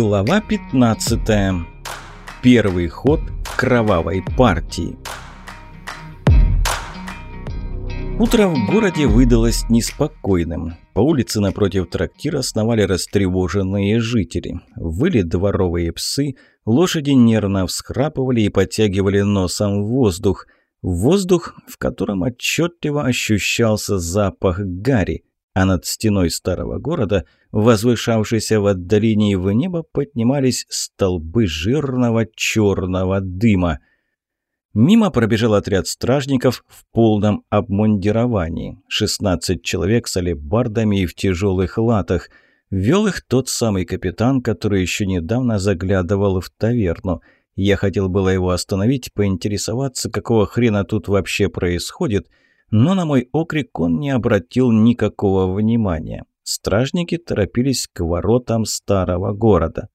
Глава 15. Первый ход кровавой партии. Утро в городе выдалось неспокойным. По улице напротив трактира сновали растревоженные жители. Выли дворовые псы, лошади нервно всхрапывали и подтягивали носом воздух. Воздух, в котором отчетливо ощущался запах гари а над стеной старого города, возвышавшейся в отдалении в небо, поднимались столбы жирного черного дыма. Мимо пробежал отряд стражников в полном обмундировании. 16 человек с алебардами и в тяжелых латах. Вел их тот самый капитан, который еще недавно заглядывал в таверну. Я хотел было его остановить, поинтересоваться, какого хрена тут вообще происходит – но на мой окрик он не обратил никакого внимания. Стражники торопились к воротам старого города.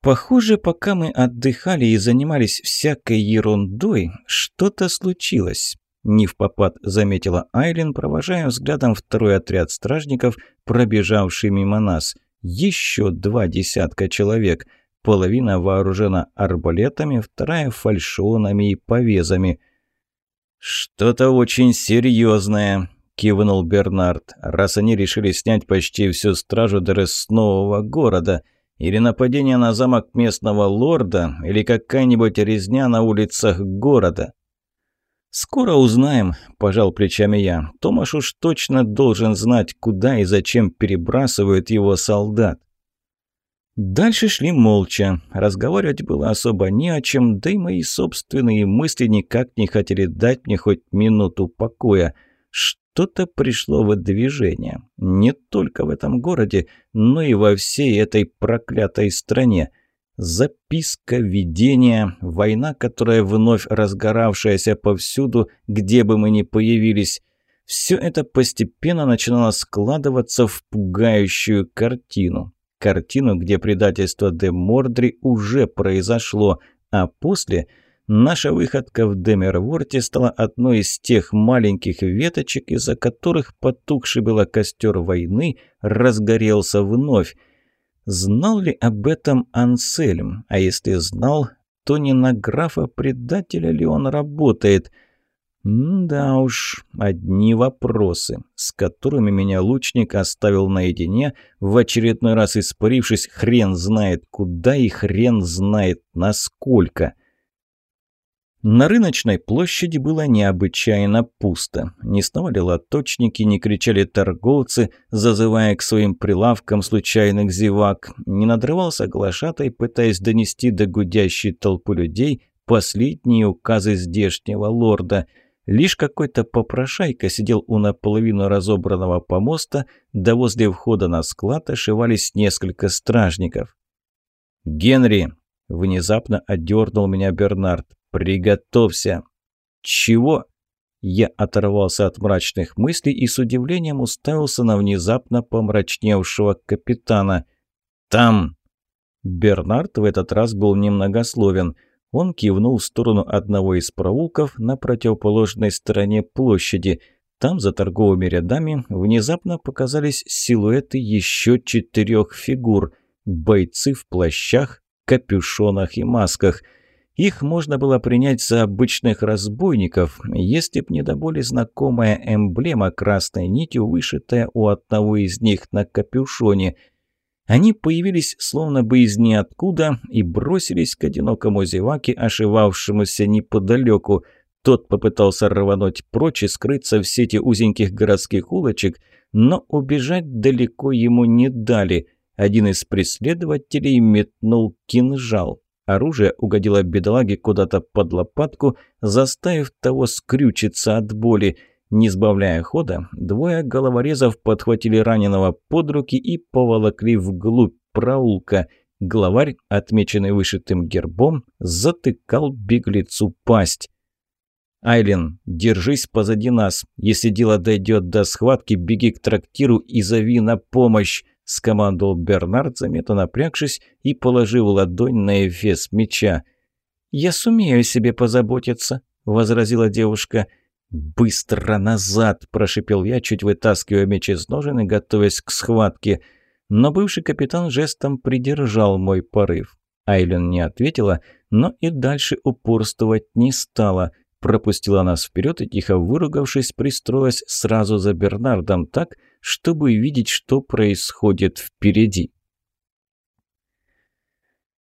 Похоже, пока мы отдыхали и занимались всякой ерундой, что-то случилось. Не в попад заметила Айлин, провожая взглядом второй отряд стражников, пробежавший мимо нас. Еще два десятка человек. Половина вооружена арбалетами, вторая фальшонами и повезами – «Что-то очень серьезное», – кивнул Бернард, «раз они решили снять почти всю стражу нового города. Или нападение на замок местного лорда, или какая-нибудь резня на улицах города». «Скоро узнаем», – пожал плечами я. «Томаш уж точно должен знать, куда и зачем перебрасывают его солдат». Дальше шли молча. Разговаривать было особо не о чем, да и мои собственные мысли никак не хотели дать мне хоть минуту покоя. Что-то пришло в движение. Не только в этом городе, но и во всей этой проклятой стране. Записка, видение, война, которая вновь разгоравшаяся повсюду, где бы мы ни появились. Все это постепенно начинало складываться в пугающую картину картину, где предательство де Мордри уже произошло, а после наша выходка в Демерворте стала одной из тех маленьких веточек, из-за которых потухший было костер войны разгорелся вновь. Знал ли об этом Ансельм? А если знал, то не на графа-предателя ли он работает – да уж, одни вопросы, с которыми меня лучник оставил наедине, в очередной раз испарившись хрен знает куда и хрен знает насколько. На рыночной площади было необычайно пусто. Не сновали лоточники, не кричали торговцы, зазывая к своим прилавкам случайных зевак. Не надрывался глашатай, пытаясь донести до гудящей толпы людей последние указы здешнего лорда – Лишь какой-то попрошайка сидел у наполовину разобранного помоста, да возле входа на склад ошивались несколько стражников. «Генри!» – внезапно отдернул меня Бернард. «Приготовься!» «Чего?» Я оторвался от мрачных мыслей и с удивлением уставился на внезапно помрачневшего капитана. «Там!» Бернард в этот раз был немногословен – он кивнул в сторону одного из проулков на противоположной стороне площади. Там, за торговыми рядами, внезапно показались силуэты еще четырех фигур. Бойцы в плащах, капюшонах и масках. Их можно было принять за обычных разбойников, если б не до боли знакомая эмблема красной нитью, вышитая у одного из них на капюшоне – они появились словно бы из ниоткуда и бросились к одинокому зеваке, ошивавшемуся неподалеку. Тот попытался рвануть прочь и скрыться в сети узеньких городских улочек, но убежать далеко ему не дали. Один из преследователей метнул кинжал. Оружие угодило бедолаге куда-то под лопатку, заставив того скрючиться от боли – не сбавляя хода, двое головорезов подхватили раненого под руки и поволокли вглубь проулка. Главарь, отмеченный вышитым гербом, затыкал беглецу пасть. «Айлен, держись позади нас. Если дело дойдет до схватки, беги к трактиру и зови на помощь», – скомандовал Бернард, заметно напрягшись и положив ладонь на эфес меча. «Я сумею себе позаботиться», – возразила девушка. «Быстро назад!» – прошипел я, чуть вытаскивая меч из ножен и готовясь к схватке. но бывший капитан жестом придержал мой порыв. Айлен не ответила, но и дальше упорствовать не стала. Пропустила нас вперед и, тихо выругавшись, пристроилась сразу за Бернардом так, чтобы видеть, что происходит впереди.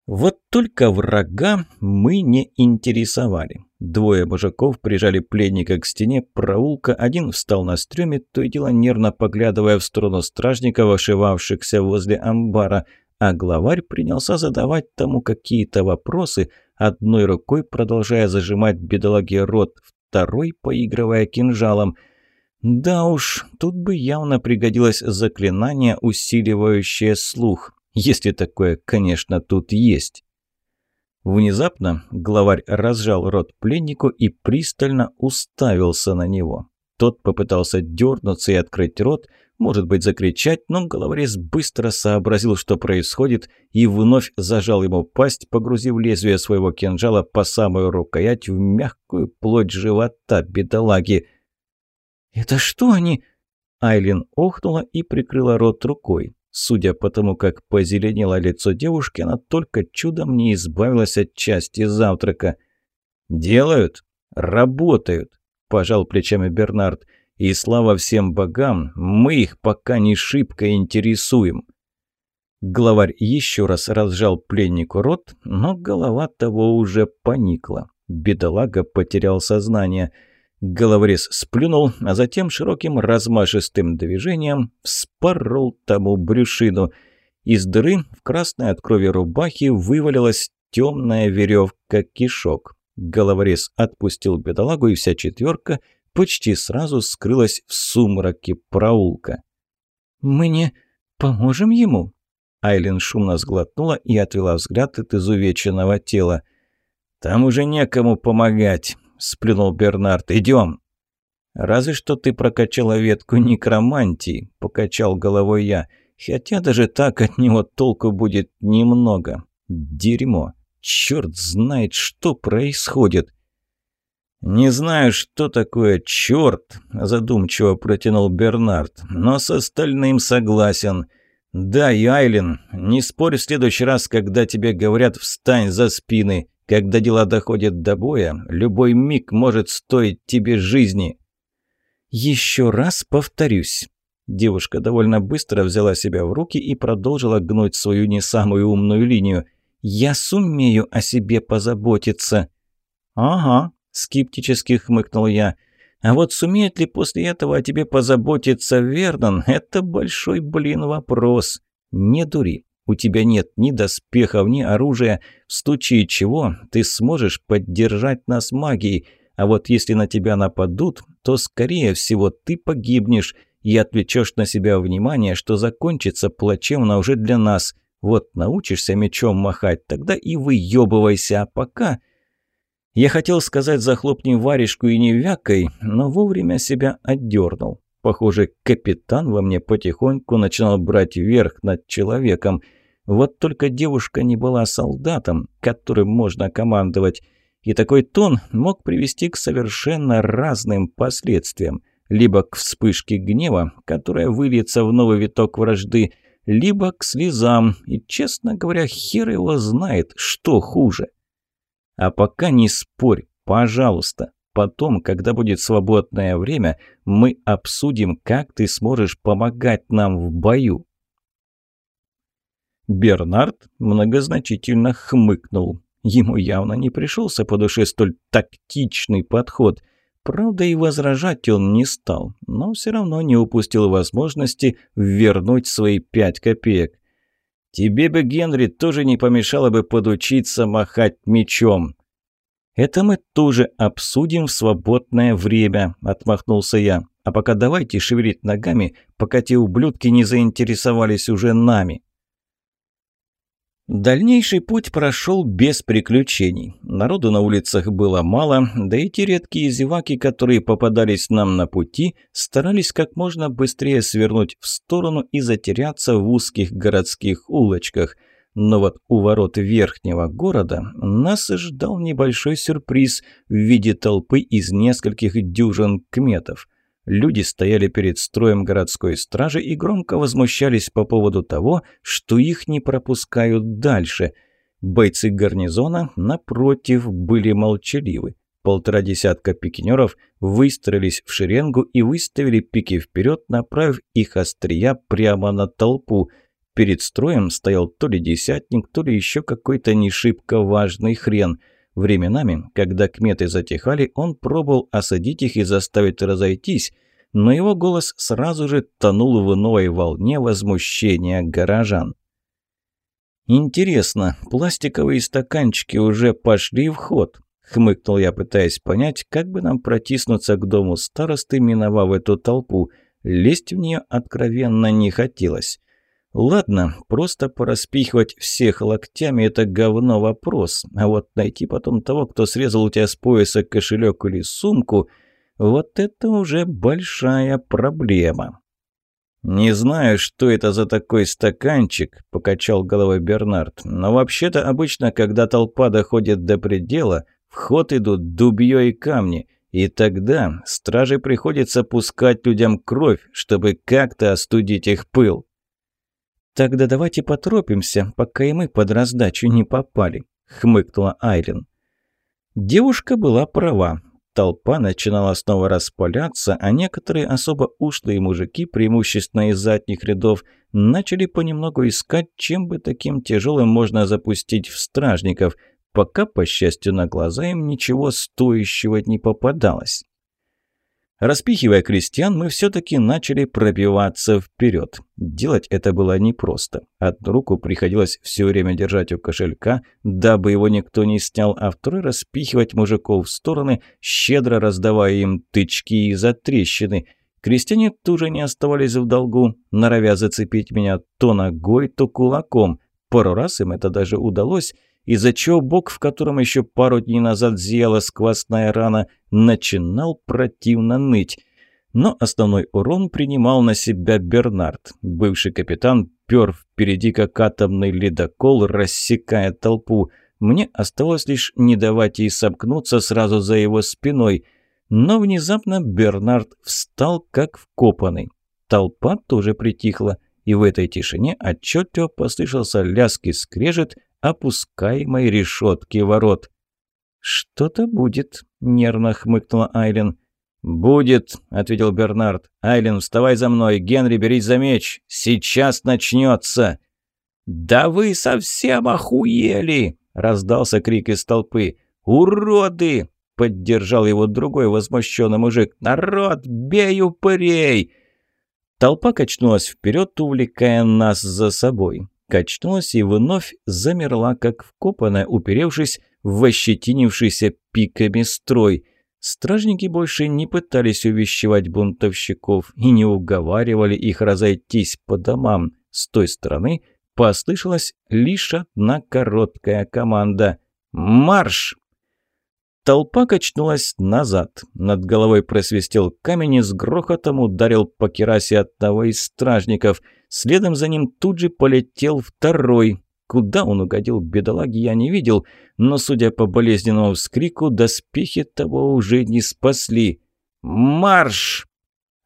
Вот только врага мы не интересовали. Двое мужиков прижали пленника к стене проулка, один встал на стреме, то и дело нервно поглядывая в сторону стражников, ошивавшихся возле амбара, а главарь принялся задавать тому какие-то вопросы, одной рукой продолжая зажимать бедолаге рот, второй поигрывая кинжалом. Да уж, тут бы явно пригодилось заклинание, усиливающее слух. Если такое, конечно, тут есть. Внезапно главарь разжал рот пленнику и пристально уставился на него. Тот попытался дернуться и открыть рот, может быть, закричать, но головорез быстро сообразил, что происходит, и вновь зажал ему пасть, погрузив лезвие своего кинжала по самую рукоять в мягкую плоть живота бедолаги. «Это что они?» Айлин охнула и прикрыла рот рукой. Судя по тому, как позеленело лицо девушки, она только чудом не избавилась от части завтрака. «Делают? Работают!» – пожал плечами Бернард. «И слава всем богам, мы их пока не шибко интересуем». Главарь еще раз разжал пленнику рот, но голова того уже поникла. Бедолага потерял сознание – Головорез сплюнул, а затем широким размашистым движением вспорол тому брюшину. Из дыры в красной от крови рубахе вывалилась темная веревка кишок. Головорез отпустил бедолагу, и вся четверка почти сразу скрылась в сумраке проулка. «Мы не поможем ему?» Айлин шумно сглотнула и отвела взгляд от изувеченного тела. «Там уже некому помогать сплюнул Бернард. «Идем!» «Разве что ты прокачала ветку некромантии», – покачал головой я. «Хотя даже так от него толку будет немного. Дерьмо. Черт знает, что происходит». «Не знаю, что такое черт», – задумчиво протянул Бернард, – «но с остальным согласен». «Да, Яйлин, не спорь в следующий раз, когда тебе говорят «встань за спины». Когда дела доходят до боя, любой миг может стоить тебе жизни. Еще раз повторюсь. Девушка довольно быстро взяла себя в руки и продолжила гнуть свою не самую умную линию. «Я сумею о себе позаботиться». «Ага», – скептически хмыкнул я. «А вот сумеет ли после этого о тебе позаботиться Вернон, это большой, блин, вопрос. Не дури. У тебя нет ни доспехов, ни оружия, в случае чего ты сможешь поддержать нас магией. А вот если на тебя нападут, то, скорее всего, ты погибнешь и отвлечешь на себя внимание, что закончится плачевно уже для нас. Вот научишься мечом махать, тогда и выебывайся, а пока... Я хотел сказать «захлопни варежку и не вякой», но вовремя себя отдернул. Похоже, капитан во мне потихоньку начинал брать верх над человеком. Вот только девушка не была солдатом, которым можно командовать. И такой тон мог привести к совершенно разным последствиям. Либо к вспышке гнева, которая выльется в новый виток вражды, либо к слезам. И, честно говоря, хер его знает, что хуже. А пока не спорь, пожалуйста. Потом, когда будет свободное время, мы обсудим, как ты сможешь помогать нам в бою. Бернард многозначительно хмыкнул. Ему явно не пришелся по душе столь тактичный подход. Правда, и возражать он не стал, но все равно не упустил возможности вернуть свои пять копеек. «Тебе бы, Генри, тоже не помешало бы подучиться махать мечом», «Это мы тоже обсудим в свободное время», – отмахнулся я. «А пока давайте шевелить ногами, пока те ублюдки не заинтересовались уже нами». Дальнейший путь прошел без приключений. Народу на улицах было мало, да и те редкие зеваки, которые попадались нам на пути, старались как можно быстрее свернуть в сторону и затеряться в узких городских улочках – но вот у ворот верхнего города нас ждал небольшой сюрприз в виде толпы из нескольких дюжин кметов. Люди стояли перед строем городской стражи и громко возмущались по поводу того, что их не пропускают дальше. Бойцы гарнизона, напротив, были молчаливы. Полтора десятка пикинеров выстроились в шеренгу и выставили пики вперед, направив их острия прямо на толпу. Перед строем стоял то ли десятник, то ли еще какой-то не шибко важный хрен – Временами, когда кметы затихали, он пробовал осадить их и заставить разойтись, но его голос сразу же тонул в новой волне возмущения горожан. «Интересно, пластиковые стаканчики уже пошли в ход?» — хмыкнул я, пытаясь понять, как бы нам протиснуться к дому старосты, миновав эту толпу. Лезть в нее откровенно не хотелось. Ладно, просто пораспихивать всех локтями – это говно вопрос. А вот найти потом того, кто срезал у тебя с пояса кошелек или сумку – вот это уже большая проблема. «Не знаю, что это за такой стаканчик», – покачал головой Бернард. «Но вообще-то обычно, когда толпа доходит до предела, в ход идут дубьё и камни, и тогда страже приходится пускать людям кровь, чтобы как-то остудить их пыл». «Тогда давайте поторопимся, пока и мы под раздачу не попали», — хмыкнула Айлен. Девушка была права. Толпа начинала снова распаляться, а некоторые особо ушлые мужики, преимущественно из задних рядов, начали понемногу искать, чем бы таким тяжелым можно запустить в стражников, пока, по счастью, на глаза им ничего стоящего не попадалось. Распихивая крестьян, мы все-таки начали пробиваться вперед. Делать это было непросто. Одну руку приходилось все время держать у кошелька, дабы его никто не снял, а второй распихивать мужиков в стороны, щедро раздавая им тычки и затрещины. Крестьяне тоже не оставались в долгу, норовя зацепить меня то ногой, то кулаком. Пару раз им это даже удалось – из-за чего бок, в котором еще пару дней назад зияла сквозная рана, начинал противно ныть. Но основной урон принимал на себя Бернард. Бывший капитан пер впереди, как атомный ледокол, рассекая толпу. Мне оставалось лишь не давать ей сомкнуться сразу за его спиной. Но внезапно Бернард встал, как вкопанный. Толпа тоже притихла, и в этой тишине отчетливо послышался лязг и скрежет, опускаемой решетки ворот. «Что-то будет», — нервно хмыкнула Айлен. «Будет», — ответил Бернард. «Айлен, вставай за мной. Генри, берись за меч. Сейчас начнется». «Да вы совсем охуели!» — раздался крик из толпы. «Уроды!» — поддержал его другой возмущенный мужик. «Народ, бей упырей!» Толпа качнулась вперед, увлекая нас за собой качнулась и вновь замерла, как вкопанная, уперевшись в ощетинившийся пиками строй. Стражники больше не пытались увещевать бунтовщиков и не уговаривали их разойтись по домам. С той стороны послышалась лишь одна короткая команда «Марш!». Толпа качнулась назад. Над головой просвистел камень и с грохотом ударил по керасе одного из стражников. Следом за ним тут же полетел второй. Куда он угодил, бедолаги, я не видел, но, судя по болезненному вскрику, доспехи того уже не спасли. «Марш!»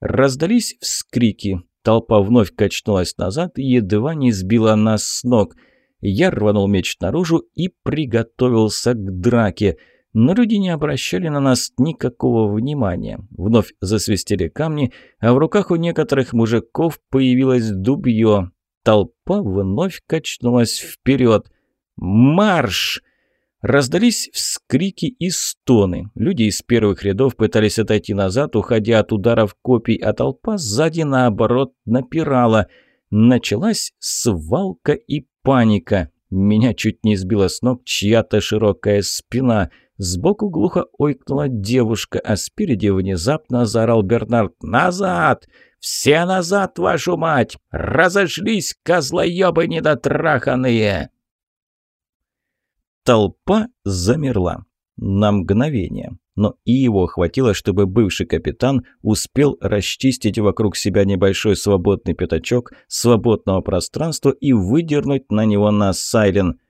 Раздались вскрики. Толпа вновь качнулась назад и едва не сбила нас с ног. Я рванул меч наружу и приготовился к драке – но люди не обращали на нас никакого внимания. Вновь засвистели камни, а в руках у некоторых мужиков появилось дубье. Толпа вновь качнулась вперед. «Марш!» Раздались вскрики и стоны. Люди из первых рядов пытались отойти назад, уходя от ударов копий, а толпа сзади, наоборот, напирала. Началась свалка и паника. Меня чуть не сбила с ног чья-то широкая спина – Сбоку глухо ойкнула девушка, а спереди внезапно заорал Бернард «Назад! Все назад, вашу мать! Разошлись, козлоебы недотраханные!» Толпа замерла на мгновение, но и его хватило, чтобы бывший капитан успел расчистить вокруг себя небольшой свободный пятачок свободного пространства и выдернуть на него нас Сайлен.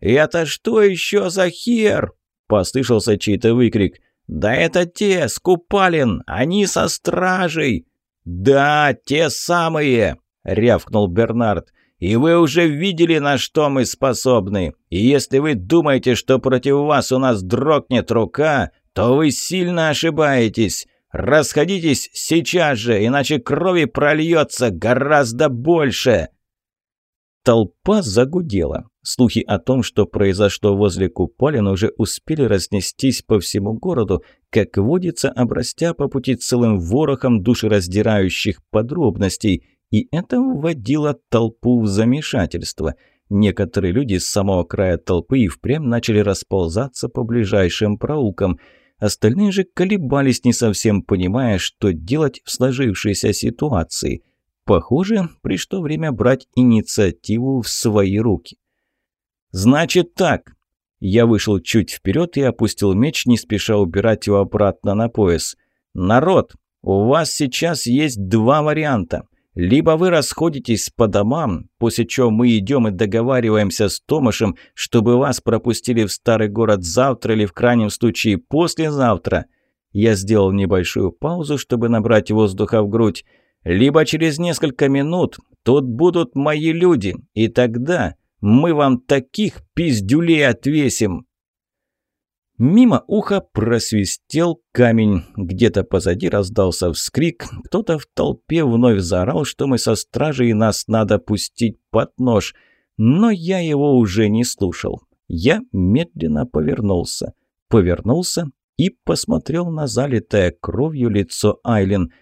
«Это что еще за хер?» Послышался чей-то выкрик. «Да это те, Скупалин! Они со стражей!» «Да, те самые!» — рявкнул Бернард. «И вы уже видели, на что мы способны. И если вы думаете, что против вас у нас дрогнет рука, то вы сильно ошибаетесь. Расходитесь сейчас же, иначе крови прольется гораздо больше!» Толпа загудела. Слухи о том, что произошло возле Куполин, уже успели разнестись по всему городу, как водится, обрастя по пути целым ворохом душераздирающих подробностей, и это вводило толпу в замешательство. Некоторые люди с самого края толпы и впрямь начали расползаться по ближайшим проулкам. Остальные же колебались, не совсем понимая, что делать в сложившейся ситуации. Похоже, пришло время брать инициативу в свои руки. «Значит так». Я вышел чуть вперед и опустил меч, не спеша убирать его обратно на пояс. «Народ, у вас сейчас есть два варианта. Либо вы расходитесь по домам, после чего мы идем и договариваемся с Томашем, чтобы вас пропустили в старый город завтра или в крайнем случае послезавтра. Я сделал небольшую паузу, чтобы набрать воздуха в грудь. Либо через несколько минут тут будут мои люди, и тогда мы вам таких пиздюлей отвесим!» Мимо уха просвистел камень. Где-то позади раздался вскрик. Кто-то в толпе вновь заорал, что мы со стражей нас надо пустить под нож. Но я его уже не слушал. Я медленно повернулся. Повернулся и посмотрел на залитое кровью лицо Айлен.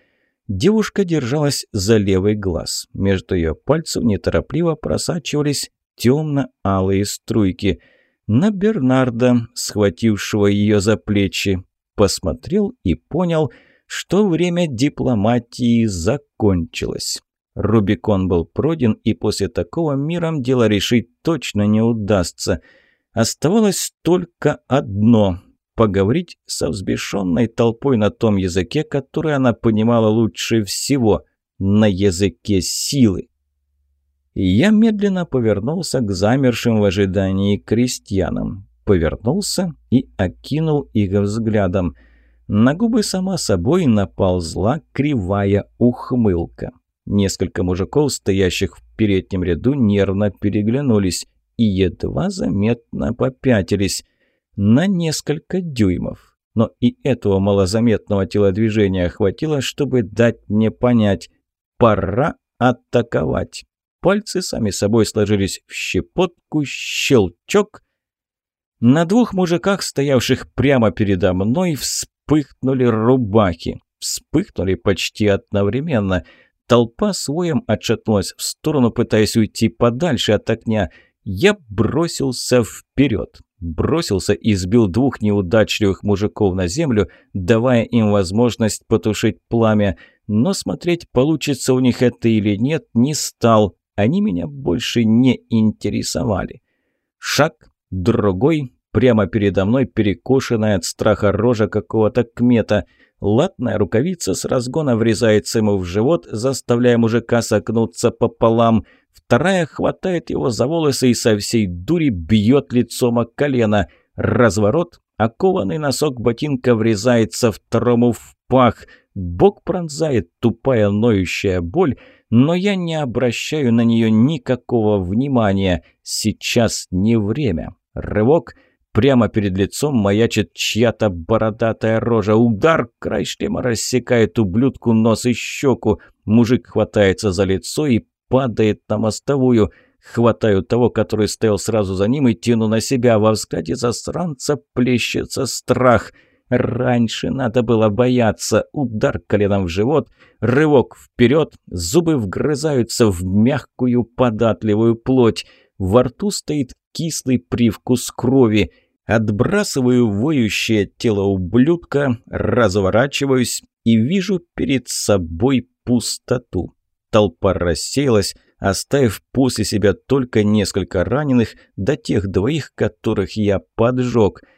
Девушка держалась за левый глаз. Между ее пальцев неторопливо просачивались темно-алые струйки. На Бернарда, схватившего ее за плечи, посмотрел и понял, что время дипломатии закончилось. Рубикон был пройден, и после такого миром дело решить точно не удастся. Оставалось только одно – поговорить со взбешенной толпой на том языке, который она понимала лучше всего – на языке силы. Я медленно повернулся к замершим в ожидании крестьянам. Повернулся и окинул их взглядом. На губы сама собой наползла кривая ухмылка. Несколько мужиков, стоящих в переднем ряду, нервно переглянулись и едва заметно попятились на несколько дюймов. Но и этого малозаметного телодвижения хватило, чтобы дать мне понять – пора атаковать. Пальцы сами собой сложились в щепотку, щелчок. На двух мужиках, стоявших прямо передо мной, вспыхнули рубахи. Вспыхнули почти одновременно. Толпа своем отшатнулась в сторону, пытаясь уйти подальше от огня. Я бросился вперед. Бросился и сбил двух неудачливых мужиков на землю, давая им возможность потушить пламя. Но смотреть, получится у них это или нет, не стал. Они меня больше не интересовали. Шаг, другой, прямо передо мной перекошенная от страха рожа какого-то кмета. Латная рукавица с разгона врезается ему в живот, заставляя мужика согнуться пополам. Вторая хватает его за волосы и со всей дури бьет лицом о колено. Разворот, окованный носок ботинка врезается второму в пах. Бок пронзает тупая ноющая боль, но я не обращаю на нее никакого внимания. Сейчас не время. Рывок. Прямо перед лицом маячит чья-то бородатая рожа. Удар, край шлема рассекает ублюдку нос и щеку. Мужик хватается за лицо и падает на мостовую. Хватаю того, который стоял сразу за ним, и тяну на себя. Во взгляде засранца плещется страх — Раньше надо было бояться. Удар коленом в живот, рывок вперед, зубы вгрызаются в мягкую податливую плоть. Во рту стоит кислый привкус крови. Отбрасываю воющее тело ублюдка, разворачиваюсь и вижу перед собой пустоту. Толпа рассеялась, оставив после себя только несколько раненых, до тех двоих, которых я поджег –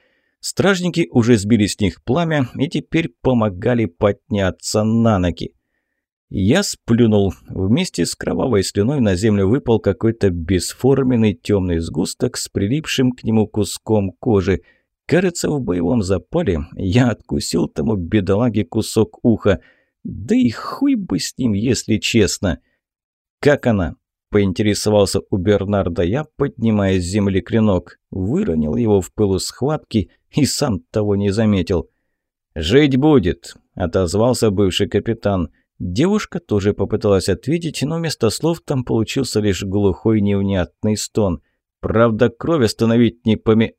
Стражники уже сбили с них пламя и теперь помогали подняться на ноги. Я сплюнул. Вместе с кровавой слюной на землю выпал какой-то бесформенный темный сгусток с прилипшим к нему куском кожи. Кажется, в боевом запале я откусил тому бедолаге кусок уха. Да и хуй бы с ним, если честно. «Как она?» – поинтересовался у Бернарда я, поднимая с земли клинок. Выронил его в пылу схватки и сам того не заметил. «Жить будет», – отозвался бывший капитан. Девушка тоже попыталась ответить, но вместо слов там получился лишь глухой невнятный стон. Правда, кровь остановить не поме...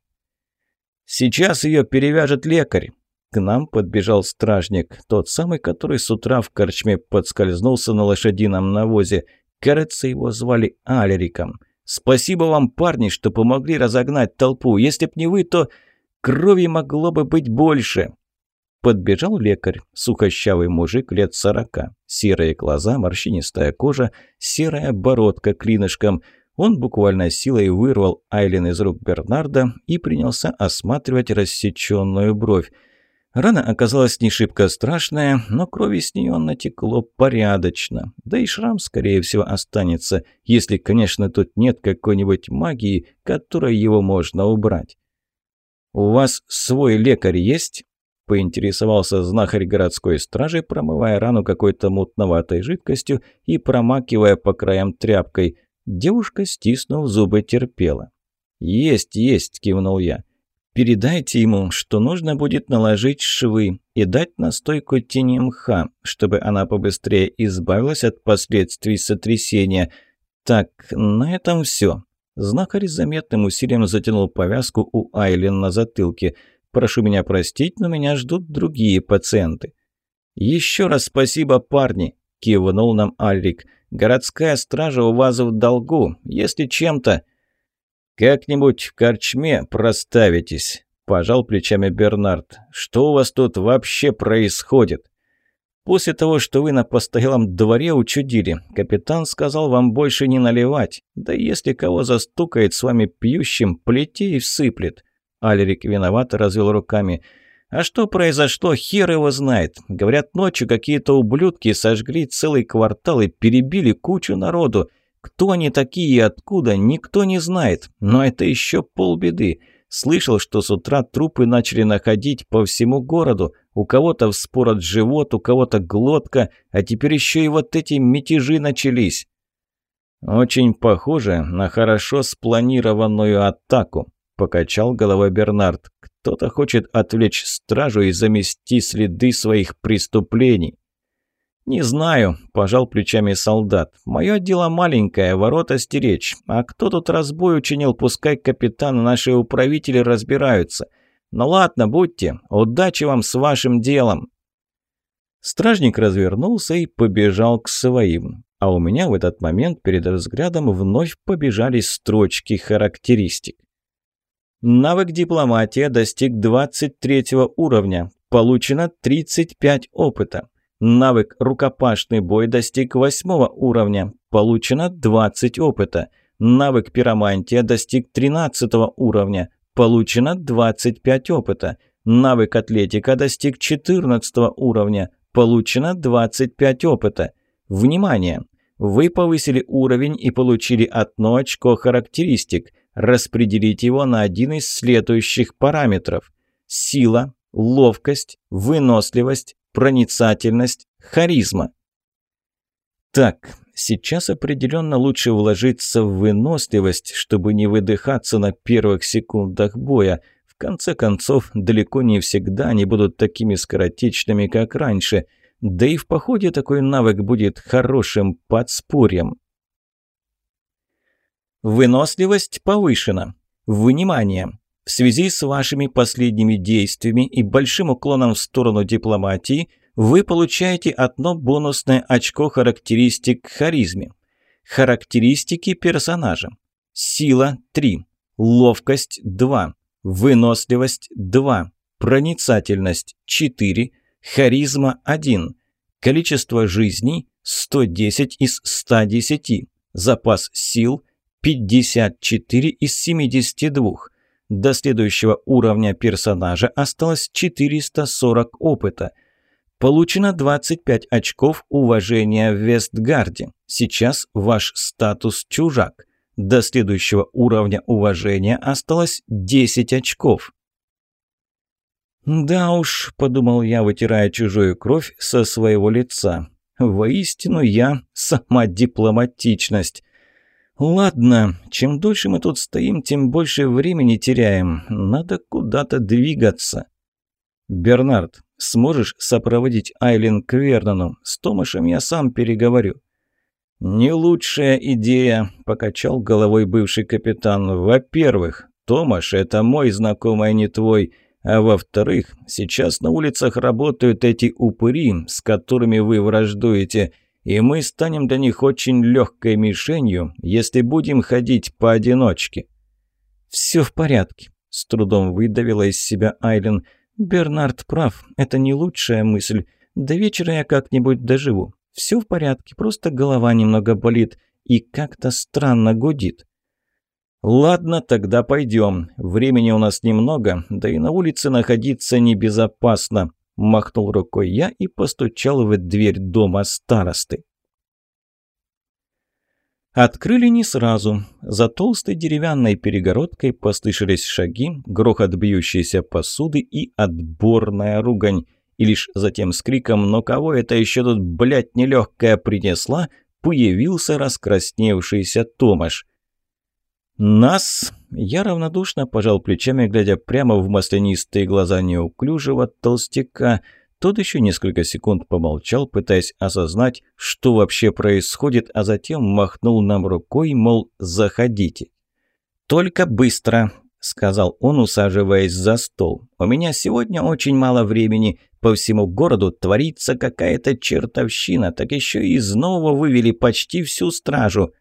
«Сейчас ее перевяжет лекарь!» К нам подбежал стражник, тот самый, который с утра в корчме подскользнулся на лошадином навозе. Кажется, его звали Алериком. «Спасибо вам, парни, что помогли разогнать толпу. Если б не вы, то крови могло бы быть больше!» Подбежал лекарь, сухощавый мужик лет сорока. Серые глаза, морщинистая кожа, серая бородка клинышком. Он буквально силой вырвал Айлен из рук Бернарда и принялся осматривать рассеченную бровь. Рана оказалась не шибко страшная, но крови с нее натекло порядочно. Да и шрам, скорее всего, останется, если, конечно, тут нет какой-нибудь магии, которой его можно убрать. «У вас свой лекарь есть?» Поинтересовался знахарь городской стражи, промывая рану какой-то мутноватой жидкостью и промакивая по краям тряпкой. Девушка, стиснув зубы, терпела. «Есть, есть», – кивнул я. «Передайте ему, что нужно будет наложить швы и дать настойку тени мха, чтобы она побыстрее избавилась от последствий сотрясения. Так, на этом все». Знахарь заметным усилием затянул повязку у Айлен на затылке – Прошу меня простить, но меня ждут другие пациенты». «Еще раз спасибо, парни!» – кивнул нам Альрик. «Городская стража у вас в долгу, если чем-то...» «Как-нибудь в корчме проставитесь», – пожал плечами Бернард. «Что у вас тут вообще происходит?» «После того, что вы на постоялом дворе учудили, капитан сказал вам больше не наливать. Да если кого застукает с вами пьющим, плетей всыплет. Алерик виновато развел руками. «А что произошло, хер его знает. Говорят, ночью какие-то ублюдки сожгли целый квартал и перебили кучу народу. Кто они такие и откуда, никто не знает. Но это еще полбеды. Слышал, что с утра трупы начали находить по всему городу. У кого-то вспорот живот, у кого-то глотка, а теперь еще и вот эти мятежи начались». «Очень похоже на хорошо спланированную атаку», – покачал головой Бернард. «Кто-то хочет отвлечь стражу и замести следы своих преступлений». «Не знаю», – пожал плечами солдат. «Мое дело маленькое, ворота стеречь. А кто тут разбой учинил, пускай капитан и наши управители разбираются. Ну ладно, будьте. Удачи вам с вашим делом». Стражник развернулся и побежал к своим. А у меня в этот момент перед взглядом вновь побежали строчки характеристик. Навык дипломатия достиг 23 уровня. Получено 35 опыта. Навык рукопашный бой достиг 8 уровня. Получено 20 опыта. Навык пиромантия достиг 13 уровня. Получено 25 опыта. Навык атлетика достиг 14 уровня. Получено 25 опыта. Внимание! Вы повысили уровень и получили одно очко характеристик – распределить его на один из следующих параметров. Сила, ловкость, выносливость, проницательность, харизма. Так, сейчас определенно лучше вложиться в выносливость, чтобы не выдыхаться на первых секундах боя. В конце концов, далеко не всегда они будут такими скоротечными, как раньше. Да и в походе такой навык будет хорошим подспорьем. Выносливость повышена. Внимание! В связи с вашими последними действиями и большим уклоном в сторону дипломатии вы получаете одно бонусное очко характеристик к харизме. Характеристики персонажа. Сила – 3. Ловкость – 2. Выносливость – 2. Проницательность – 4. Харизма – 1. Количество жизней – 110 из 110. Запас сил – 54 из 72. До следующего уровня персонажа осталось 440 опыта. Получено 25 очков уважения в Вестгарде. Сейчас ваш статус чужак. До следующего уровня уважения осталось 10 очков. «Да уж», — подумал я, вытирая чужую кровь со своего лица. «Воистину я сама дипломатичность». «Ладно, чем дольше мы тут стоим, тем больше времени теряем. Надо куда-то двигаться». «Бернард, сможешь сопроводить Айлин к Вернону? С Томашем я сам переговорю». «Не лучшая идея», – покачал головой бывший капитан. «Во-первых, Томаш – это мой знакомый, а не твой. А во-вторых, сейчас на улицах работают эти упыри, с которыми вы враждуете, и мы станем для них очень легкой мишенью, если будем ходить поодиночке». «Все в порядке», – с трудом выдавила из себя Айлин. «Бернард прав, это не лучшая мысль. До вечера я как-нибудь доживу. Все в порядке, просто голова немного болит и как-то странно гудит». «Ладно, тогда пойдем. Времени у нас немного, да и на улице находиться небезопасно», – махнул рукой я и постучал в дверь дома старосты. Открыли не сразу. За толстой деревянной перегородкой послышались шаги, грохот бьющейся посуды и отборная ругань. И лишь затем с криком «Но кого это еще тут, блядь, нелегкая принесла?» появился раскрасневшийся Томаш. «Нас?» Я равнодушно пожал плечами, глядя прямо в маслянистые глаза неуклюжего толстяка – тот еще несколько секунд помолчал, пытаясь осознать, что вообще происходит, а затем махнул нам рукой, мол, заходите. «Только быстро», — сказал он, усаживаясь за стол. «У меня сегодня очень мало времени. По всему городу творится какая-то чертовщина, так еще и из нового вывели почти всю стражу».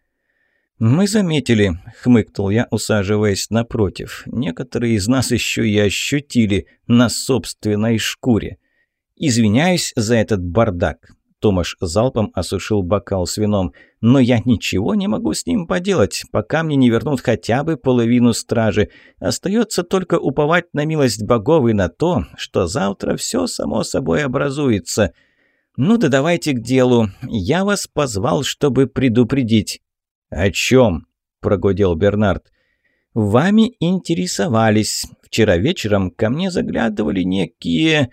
«Мы заметили», — хмыкнул я, усаживаясь напротив. «Некоторые из нас еще и ощутили на собственной шкуре». «Извиняюсь за этот бардак». Томаш залпом осушил бокал с вином. «Но я ничего не могу с ним поделать, пока мне не вернут хотя бы половину стражи. Остается только уповать на милость богов и на то, что завтра все само собой образуется. Ну да давайте к делу. Я вас позвал, чтобы предупредить». «О чем?» – прогудел Бернард. «Вами интересовались. Вчера вечером ко мне заглядывали некие...»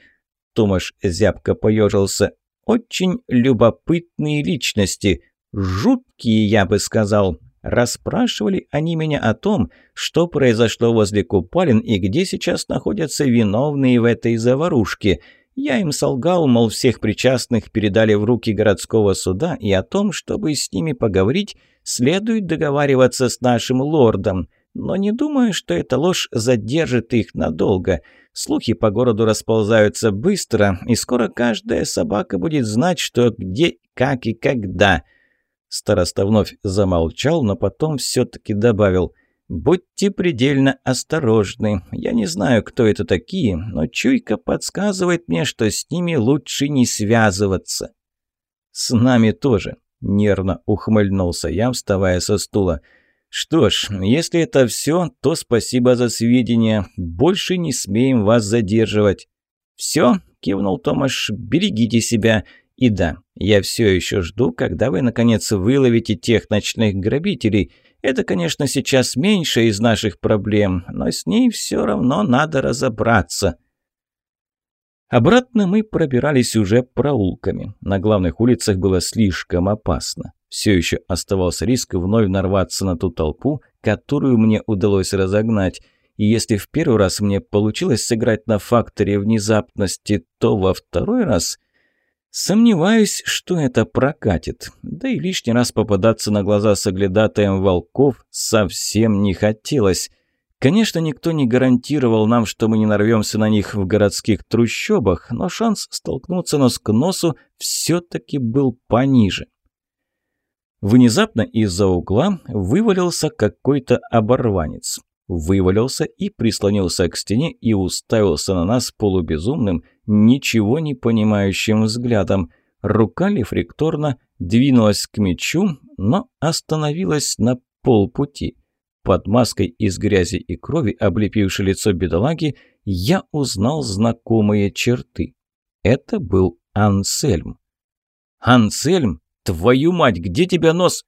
Томаш зябко поежился. «Очень любопытные личности. Жуткие, я бы сказал. Расспрашивали они меня о том, что произошло возле купалин и где сейчас находятся виновные в этой заварушке. Я им солгал, мол, всех причастных передали в руки городского суда, и о том, чтобы с ними поговорить, следует договариваться с нашим лордом. Но не думаю, что эта ложь задержит их надолго. Слухи по городу расползаются быстро, и скоро каждая собака будет знать, что где, как и когда». Староста вновь замолчал, но потом все-таки добавил «Будьте предельно осторожны. Я не знаю, кто это такие, но чуйка подсказывает мне, что с ними лучше не связываться». «С нами тоже», — нервно ухмыльнулся я, вставая со стула. «Что ж, если это все, то спасибо за сведения. Больше не смеем вас задерживать». «Все?» – кивнул Томаш. «Берегите себя. И да, я все еще жду, когда вы, наконец, выловите тех ночных грабителей. Это, конечно, сейчас меньше из наших проблем, но с ней все равно надо разобраться». Обратно мы пробирались уже проулками. На главных улицах было слишком опасно. Все еще оставался риск вновь нарваться на ту толпу, которую мне удалось разогнать. И если в первый раз мне получилось сыграть на факторе внезапности, то во второй раз... Сомневаюсь, что это прокатит. Да и лишний раз попадаться на глаза соглядатаем волков совсем не хотелось. Конечно, никто не гарантировал нам, что мы не нарвемся на них в городских трущобах, но шанс столкнуться нос к носу все-таки был пониже. Внезапно из-за угла вывалился какой-то оборванец. Вывалился и прислонился к стене и уставился на нас полубезумным, ничего не понимающим взглядом. Рука лефрикторно двинулась к мечу, но остановилась на полпути. Под маской из грязи и крови, облепившей лицо бедолаги, я узнал знакомые черты. Это был Ансельм. «Ансельм!» Твою мать, где тебя нос?»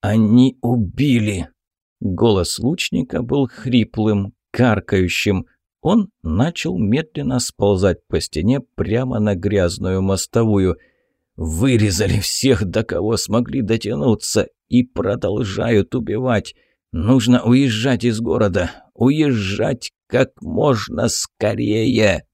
«Они убили!» Голос лучника был хриплым, каркающим. Он начал медленно сползать по стене прямо на грязную мостовую. Вырезали всех, до кого смогли дотянуться, и продолжают убивать. Нужно уезжать из города. Уезжать как можно скорее.